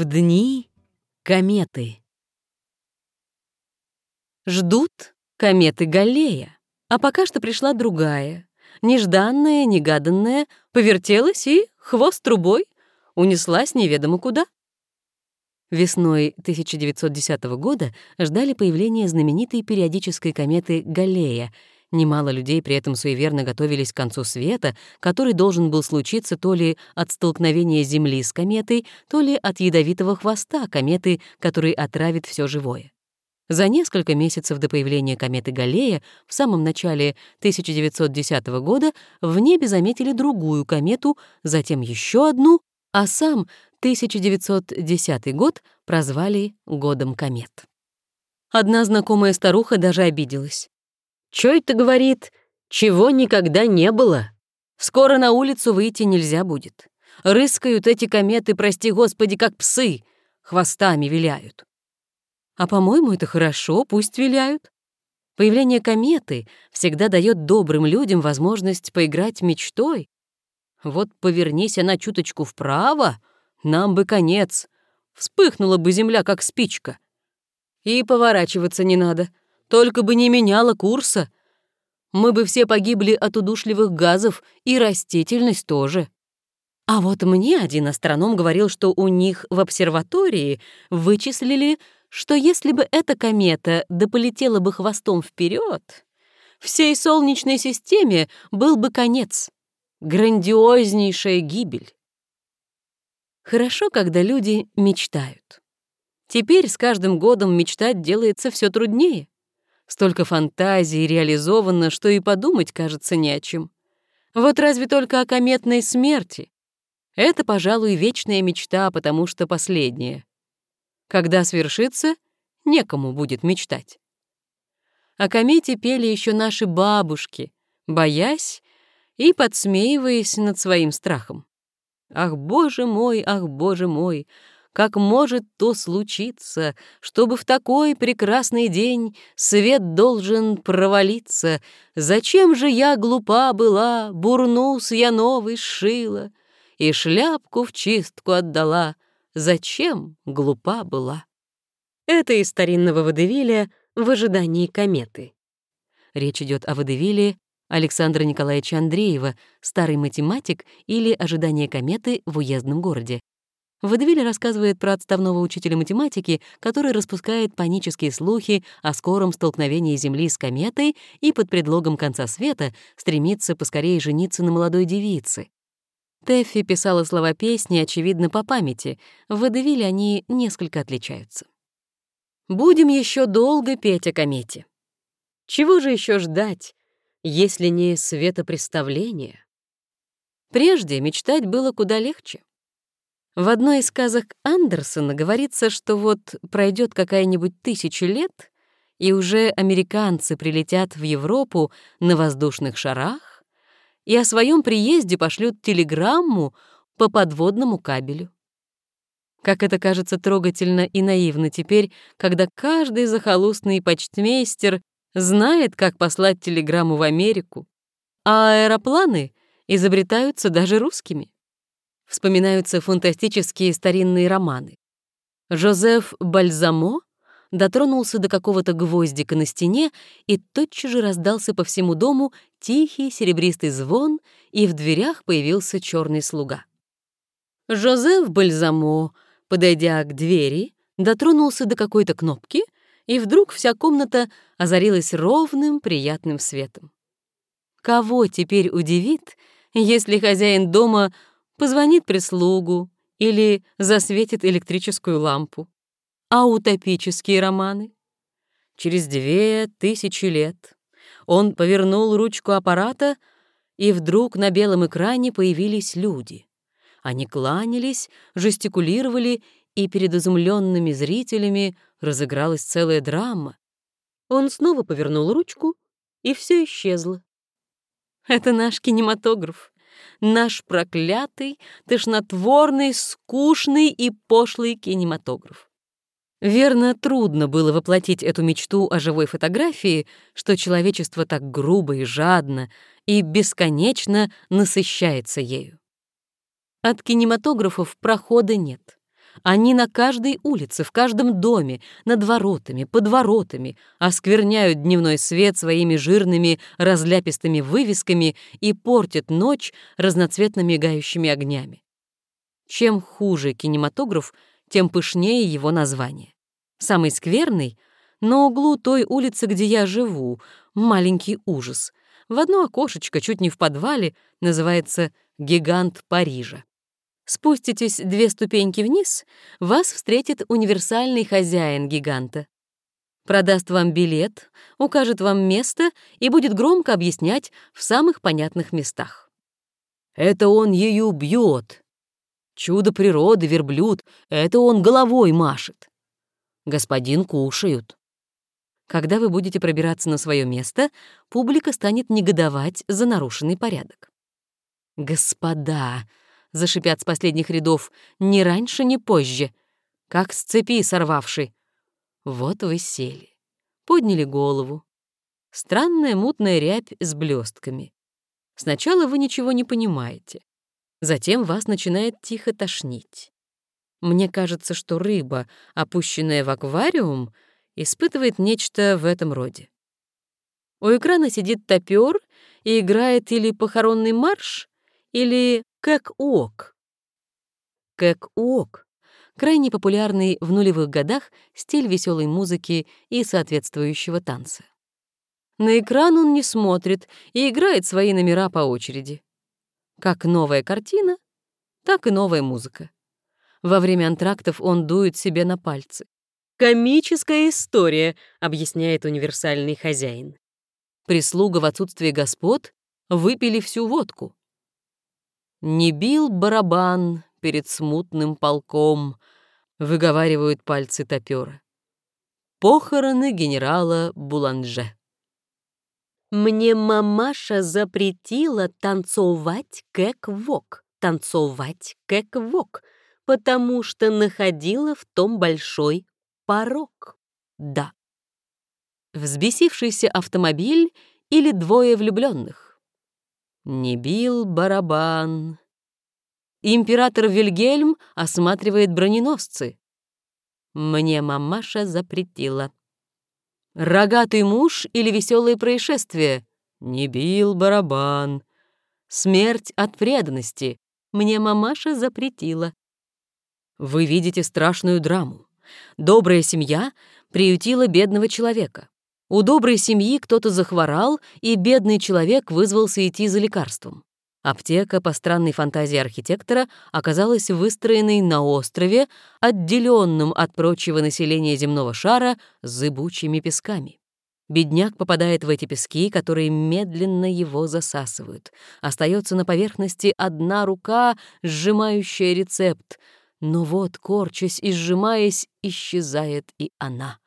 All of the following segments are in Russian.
В дни кометы. Ждут кометы Галлея, а пока что пришла другая, нежданная, негаданная, повертелась и, хвост трубой, унеслась неведомо куда. Весной 1910 года ждали появления знаменитой периодической кометы Галлея — Немало людей при этом суеверно готовились к концу света, который должен был случиться то ли от столкновения Земли с кометой, то ли от ядовитого хвоста кометы, который отравит все живое. За несколько месяцев до появления кометы Галлея в самом начале 1910 года в небе заметили другую комету, затем еще одну, а сам 1910 год прозвали «годом комет». Одна знакомая старуха даже обиделась. Чё это говорит? Чего никогда не было? Скоро на улицу выйти нельзя будет. Рыскают эти кометы, прости господи, как псы, хвостами виляют. А по-моему, это хорошо, пусть виляют. Появление кометы всегда дает добрым людям возможность поиграть мечтой. Вот повернись она чуточку вправо, нам бы конец. Вспыхнула бы земля, как спичка. И поворачиваться не надо — только бы не меняла курса. Мы бы все погибли от удушливых газов, и растительность тоже. А вот мне один астроном говорил, что у них в обсерватории вычислили, что если бы эта комета дополетела бы хвостом вперед, всей Солнечной системе был бы конец. Грандиознейшая гибель. Хорошо, когда люди мечтают. Теперь с каждым годом мечтать делается все труднее. Столько фантазий реализовано, что и подумать, кажется, не о чем. Вот разве только о кометной смерти. Это, пожалуй, вечная мечта, потому что последняя. Когда свершится, некому будет мечтать. О комете пели еще наши бабушки, боясь и подсмеиваясь над своим страхом. «Ах, боже мой, ах, боже мой, как может то случиться, чтобы в такой прекрасный день свет должен провалиться? Зачем же я глупа была, бурнус я новый сшила и шляпку в чистку отдала? Зачем глупа была? Это из старинного водевиля «В ожидании кометы». Речь идет о водевиле Александра Николаевича Андреева, старый математик или «Ожидание кометы в уездном городе», Водевиль рассказывает про отставного учителя математики, который распускает панические слухи о скором столкновении Земли с кометой и под предлогом конца света стремится поскорее жениться на молодой девице. Тэффи писала слова песни, очевидно, по памяти. В водевиле они несколько отличаются. «Будем еще долго петь о комете. Чего же еще ждать, если не светопреставление?» Прежде мечтать было куда легче. В одной из сказок Андерсона говорится, что вот пройдет какая-нибудь тысяча лет, и уже американцы прилетят в Европу на воздушных шарах и о своем приезде пошлют телеграмму по подводному кабелю. Как это кажется трогательно и наивно теперь, когда каждый захолустный почтмейстер знает, как послать телеграмму в Америку, а аэропланы изобретаются даже русскими вспоминаются фантастические старинные романы. Жозеф Бальзамо дотронулся до какого-то гвоздика на стене, и тотчас же раздался по всему дому тихий серебристый звон, и в дверях появился черный слуга. Жозеф Бальзамо, подойдя к двери, дотронулся до какой-то кнопки, и вдруг вся комната озарилась ровным, приятным светом. Кого теперь удивит, если хозяин дома позвонит прислугу или засветит электрическую лампу. А утопические романы? Через две тысячи лет он повернул ручку аппарата, и вдруг на белом экране появились люди. Они кланялись, жестикулировали, и перед изумленными зрителями разыгралась целая драма. Он снова повернул ручку, и все исчезло. Это наш кинематограф наш проклятый, тошнотворный, скучный и пошлый кинематограф. Верно, трудно было воплотить эту мечту о живой фотографии, что человечество так грубо и жадно и бесконечно насыщается ею. От кинематографов прохода нет. Они на каждой улице, в каждом доме, над воротами, под воротами оскверняют дневной свет своими жирными разляпистыми вывесками и портят ночь разноцветно мигающими огнями. Чем хуже кинематограф, тем пышнее его название. Самый скверный — на углу той улицы, где я живу, маленький ужас. В одно окошечко, чуть не в подвале, называется «Гигант Парижа». Спуститесь две ступеньки вниз, вас встретит универсальный хозяин гиганта. Продаст вам билет, укажет вам место и будет громко объяснять в самых понятных местах. Это он ее бьет. Чудо природы, верблюд, это он головой машет. Господин кушают. Когда вы будете пробираться на свое место, публика станет негодовать за нарушенный порядок. «Господа!» — зашипят с последних рядов, «ни раньше, ни позже, как с цепи сорвавший». Вот вы сели, подняли голову. Странная мутная рябь с блестками. Сначала вы ничего не понимаете, затем вас начинает тихо тошнить. Мне кажется, что рыба, опущенная в аквариум, испытывает нечто в этом роде. У экрана сидит топер и играет или похоронный марш, или кэк-уок. Кэк-уок — крайне популярный в нулевых годах стиль веселой музыки и соответствующего танца. На экран он не смотрит и играет свои номера по очереди. Как новая картина, так и новая музыка. Во время антрактов он дует себе на пальцы. «Комическая история», — объясняет универсальный хозяин. Прислуга в отсутствие господ выпили всю водку. «Не бил барабан перед смутным полком», — выговаривают пальцы топера. Похороны генерала Буланже. Мне мамаша запретила танцевать кэк-вок, танцевать кэк-вок, потому что находила в том большой порог. Да. Взбесившийся автомобиль или двое влюбленных. Не бил барабан. Император Вильгельм осматривает броненосцы. Мне мамаша запретила. Рогатый муж или веселые происшествия. Не бил барабан. Смерть от преданности. Мне мамаша запретила. Вы видите страшную драму. Добрая семья приютила бедного человека. У доброй семьи кто-то захворал, и бедный человек вызвался идти за лекарством. Аптека, по странной фантазии архитектора, оказалась выстроенной на острове, отделенном от прочего населения земного шара зыбучими песками. Бедняк попадает в эти пески, которые медленно его засасывают. Остается на поверхности одна рука, сжимающая рецепт — но вот, корчась и сжимаясь, исчезает и она.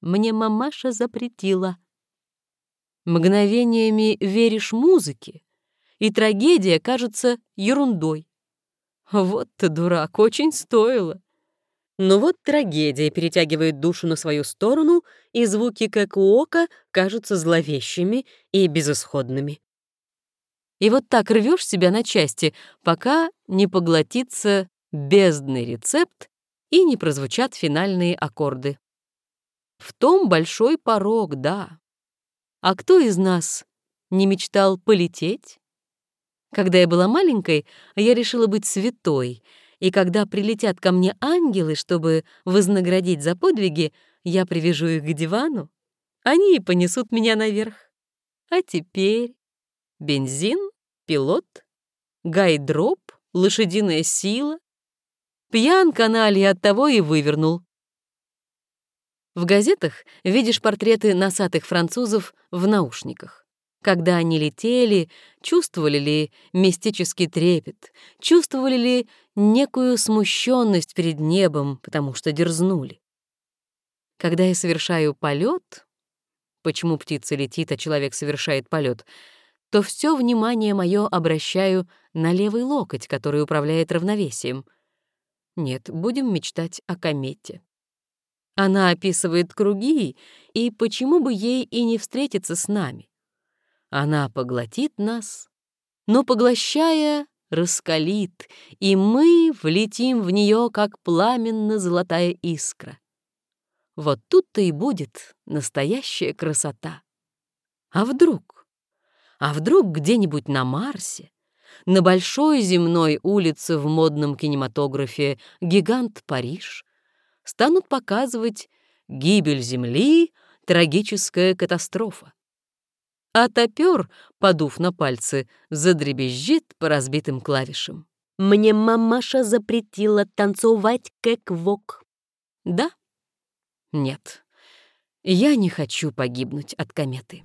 Мне мамаша запретила. Мгновениями веришь музыке, и трагедия кажется ерундой. Вот ты, дурак, очень стоило. Но вот трагедия перетягивает душу на свою сторону, и звуки как у ока кажутся зловещими и безысходными. И вот так рвешь себя на части, пока не поглотится бездный рецепт и не прозвучат финальные аккорды. В том большой порог, да. А кто из нас не мечтал полететь? Когда я была маленькой, я решила быть святой, и когда прилетят ко мне ангелы, чтобы вознаградить за подвиги, я привяжу их к дивану, они и понесут меня наверх. А теперь бензин, пилот, гайдроп, лошадиная сила, Пьян каналья от того и вывернул. В газетах видишь портреты носатых французов в наушниках. Когда они летели, чувствовали ли мистический трепет, чувствовали ли некую смущенность перед небом, потому что дерзнули. Когда я совершаю полет, почему птица летит, а человек совершает полет, то все внимание мое обращаю на левый локоть, который управляет равновесием — нет, будем мечтать о комете. Она описывает круги, и почему бы ей и не встретиться с нами? Она поглотит нас, но, поглощая, раскалит, и мы влетим в нее, как пламенно-золотая искра. Вот тут-то и будет настоящая красота. А вдруг? А вдруг где-нибудь на Марсе, на большой земной улице в модном кинематографе «Гигант Париж» станут показывать «Гибель Земли», «Трагическая катастрофа». А топер, подув на пальцы, задребезжит по разбитым клавишам. Мне мамаша запретила танцевать кэк-вок. Да? Нет. Я не хочу погибнуть от кометы.